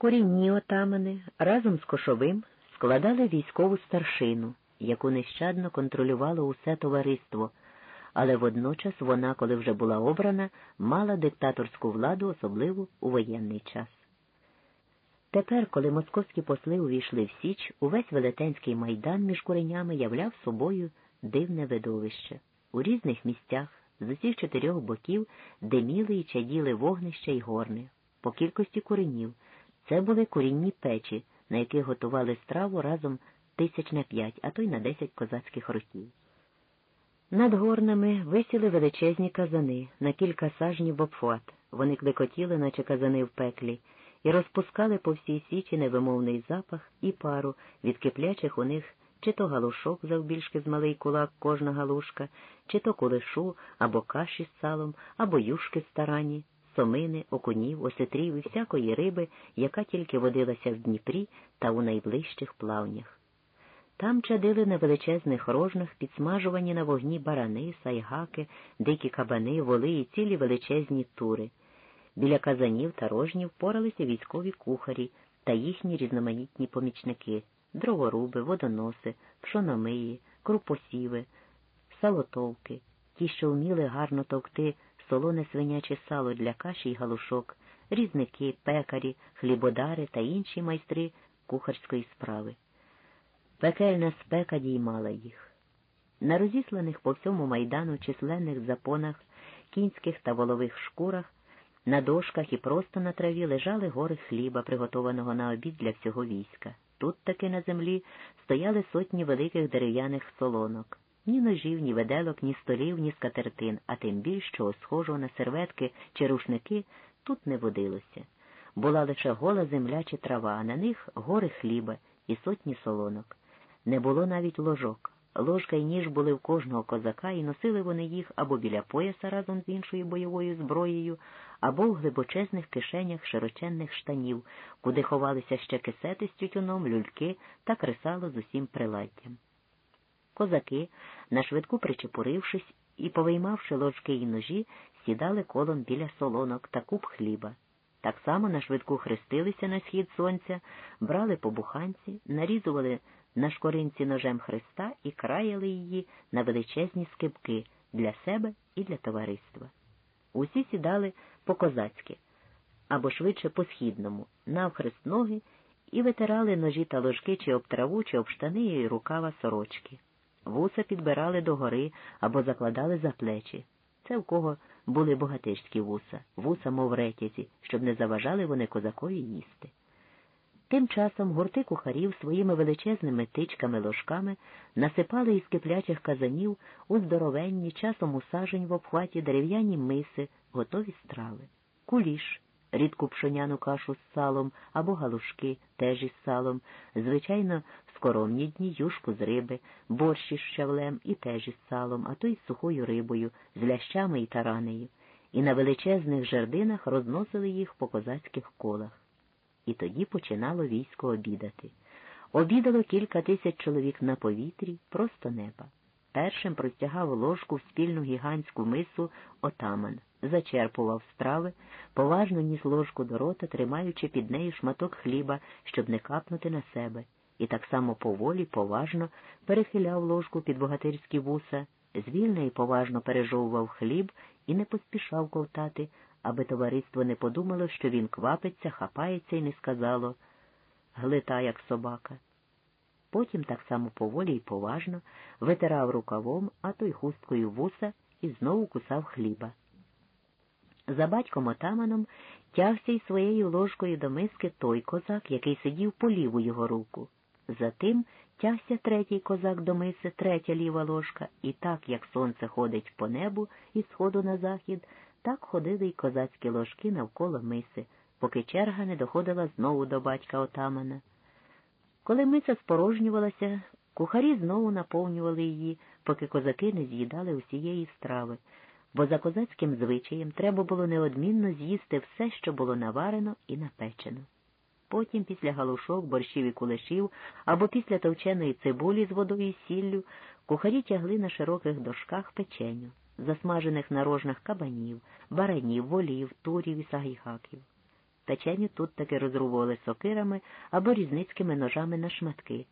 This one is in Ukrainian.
Корінні отамани разом з Кошовим складали військову старшину, яку нещадно контролювало усе товариство, але водночас вона, коли вже була обрана, мала диктаторську владу, особливо у воєнний час. Тепер, коли московські посли увійшли в Січ, увесь велетенський майдан між куренями являв собою дивне видовище. У різних місцях з усіх чотирьох боків диміли і чаділи вогнища й горни. По кількості куренів це були курінні печі, на яких готували страву разом тисяч на п'ять, а то й на десять козацьких років. Над горнами висіли величезні казани на кілька сажнів обхват. Вони клекотіли, наче казани в пеклі, і розпускали по всій січі невимовний запах і пару від киплячих у них чи то галушок завбільшки з малий кулак кожна галушка, чи то кулешу, або каші з салом, або юшки старані, сомини, окунів, осетрів і всякої риби, яка тільки водилася в Дніпрі та у найближчих плавнях. Там чадили на величезних рожнах підсмажувані на вогні барани, сайгаки, дикі кабани, воли і цілі величезні тури. Біля казанів та рожнів поралися військові кухарі та їхні різноманітні помічники дроворуби, водоноси, пшономиї, крупосіви, салотовки, ті, що вміли гарно товкти солоне свиняче сало для каші й галушок, різники, пекарі, хлібодари та інші майстри кухарської справи. Пекельна спека діймала їх. На розісланих по всьому майдану численних запонах, кінських та волових шкурах, на дошках і просто на траві лежали гори хліба, приготованого на обід для всього війська. Тут таки на землі стояли сотні великих дерев'яних солонок. Ні ножів, ні веделок, ні столів, ні скатертин, а тим більш чого схожого на серветки чи рушники тут не водилося. Була лише гола земля чи трава, а на них гори хліба і сотні солонок. Не було навіть ложок. Ложка і ніж були в кожного козака, і носили вони їх або біля пояса разом з іншою бойовою зброєю, або в глибочезних кишенях широченних штанів, куди ховалися ще кисети з тютюном, люльки та кресало з усім приладдям. Козаки, нашвидку причепурившись і повиймавши ложки і ножі, сідали колом біля солонок та куб хліба. Так само нашвидку хрестилися на схід сонця, брали по буханці, нарізували на шкоринці ножем Христа і краяли її на величезні скибки для себе і для товариства. Усі сідали по козацьки або швидше по східному, навхрест ноги і витирали ножі та ложки чи об траву, чи об штани і рукава сорочки. Вуса підбирали догори або закладали за плечі. Це в кого були богатирські вуса, вуса, мов ретязі, щоб не заважали вони козакові їсти. Тим часом гурти кухарів своїми величезними тичками ложками насипали із киплячих казанів у здоровенні, часом усажень в обхваті дерев'яні миси, готові страви, куліш, рідку пшоняну кашу з салом або галушки, теж із салом, звичайно, в скоромні дні юшку з риби, борщ із щавлем і теж із салом, а то й з сухою рибою, з лящами і таранею, і на величезних жердинах розносили їх по козацьких колах і тоді починало військо обідати. Обідало кілька тисяч чоловік на повітрі, просто неба. Першим простягав ложку в спільну гігантську мису отаман, зачерпував страви, поважно ніс ложку до рота, тримаючи під нею шматок хліба, щоб не капнути на себе, і так само поволі, поважно перехиляв ложку під богатирські вуса, звільно і поважно пережовував хліб і не поспішав ковтати, аби товариство не подумало, що він квапиться, хапається і не сказало глита, як собака. Потім так само поволі й поважно витирав рукавом, а то й хусткою вуса і знову кусав хліба. За батьком отаманом тягся й своєю ложкою до миски той козак, який сидів по ліву його руку. Затим тягся третій козак до миси, третя ліва ложка, і так, як сонце ходить по небу із сходу на захід, так ходили й козацькі ложки навколо миси, поки черга не доходила знову до батька отамана. Коли миса спорожнювалася, кухарі знову наповнювали її, поки козаки не з'їдали усієї страви, бо за козацьким звичаєм треба було неодмінно з'їсти все, що було наварено і напечено. Потім, після галушок, борщів і кулешів або після товченої цибулі з водою і сіллю, кухарі тягли на широких дошках печеню засмажених на рожнах кабанів, баранів, волів, турів і сагайхаків. Печеню тут таки розрубували сокирами або різницькими ножами на шматки.